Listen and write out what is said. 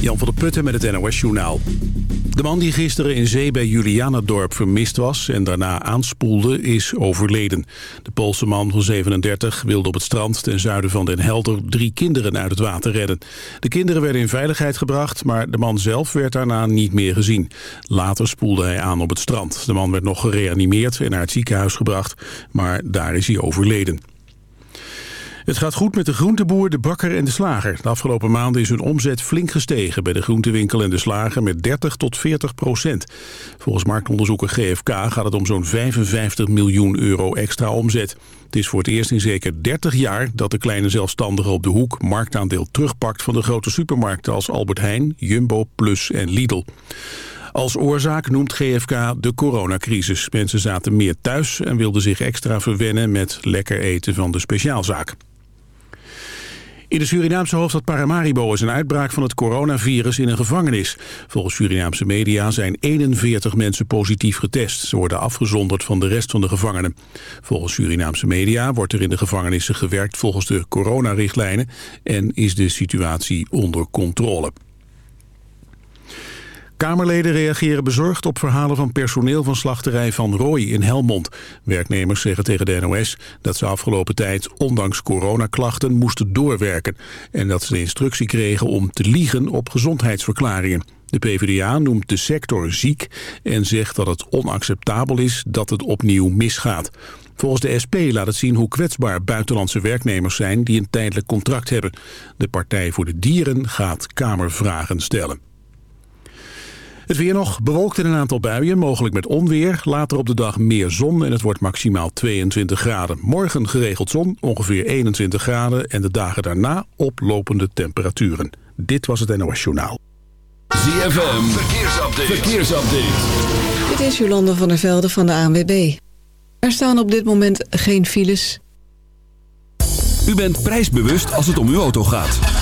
Jan van der Putten met het NOS Journaal. De man die gisteren in zee bij Julianadorp vermist was en daarna aanspoelde is overleden. De Poolse man van 37 wilde op het strand ten zuiden van Den Helder drie kinderen uit het water redden. De kinderen werden in veiligheid gebracht, maar de man zelf werd daarna niet meer gezien. Later spoelde hij aan op het strand. De man werd nog gereanimeerd en naar het ziekenhuis gebracht, maar daar is hij overleden. Het gaat goed met de groenteboer, de bakker en de slager. De afgelopen maanden is hun omzet flink gestegen... bij de groentewinkel en de slager met 30 tot 40 procent. Volgens marktonderzoeker GFK gaat het om zo'n 55 miljoen euro extra omzet. Het is voor het eerst in zeker 30 jaar dat de kleine zelfstandige op de hoek... marktaandeel terugpakt van de grote supermarkten als Albert Heijn, Jumbo, Plus en Lidl. Als oorzaak noemt GFK de coronacrisis. Mensen zaten meer thuis en wilden zich extra verwennen met lekker eten van de speciaalzaak. In de Surinaamse hoofdstad Paramaribo is een uitbraak van het coronavirus in een gevangenis. Volgens Surinaamse media zijn 41 mensen positief getest. Ze worden afgezonderd van de rest van de gevangenen. Volgens Surinaamse media wordt er in de gevangenissen gewerkt volgens de coronarichtlijnen en is de situatie onder controle. Kamerleden reageren bezorgd op verhalen van personeel van slachterij Van Rooij in Helmond. Werknemers zeggen tegen de NOS dat ze afgelopen tijd ondanks coronaklachten moesten doorwerken. En dat ze de instructie kregen om te liegen op gezondheidsverklaringen. De PvdA noemt de sector ziek en zegt dat het onacceptabel is dat het opnieuw misgaat. Volgens de SP laat het zien hoe kwetsbaar buitenlandse werknemers zijn die een tijdelijk contract hebben. De Partij voor de Dieren gaat Kamervragen stellen. Het weer nog bewolkt in een aantal buien, mogelijk met onweer. Later op de dag meer zon en het wordt maximaal 22 graden. Morgen geregeld zon, ongeveer 21 graden. En de dagen daarna oplopende temperaturen. Dit was het NOS Journaal. ZFM, verkeersupdate. verkeersupdate. Dit is Jolande van der Velde van de ANWB. Er staan op dit moment geen files. U bent prijsbewust als het om uw auto gaat.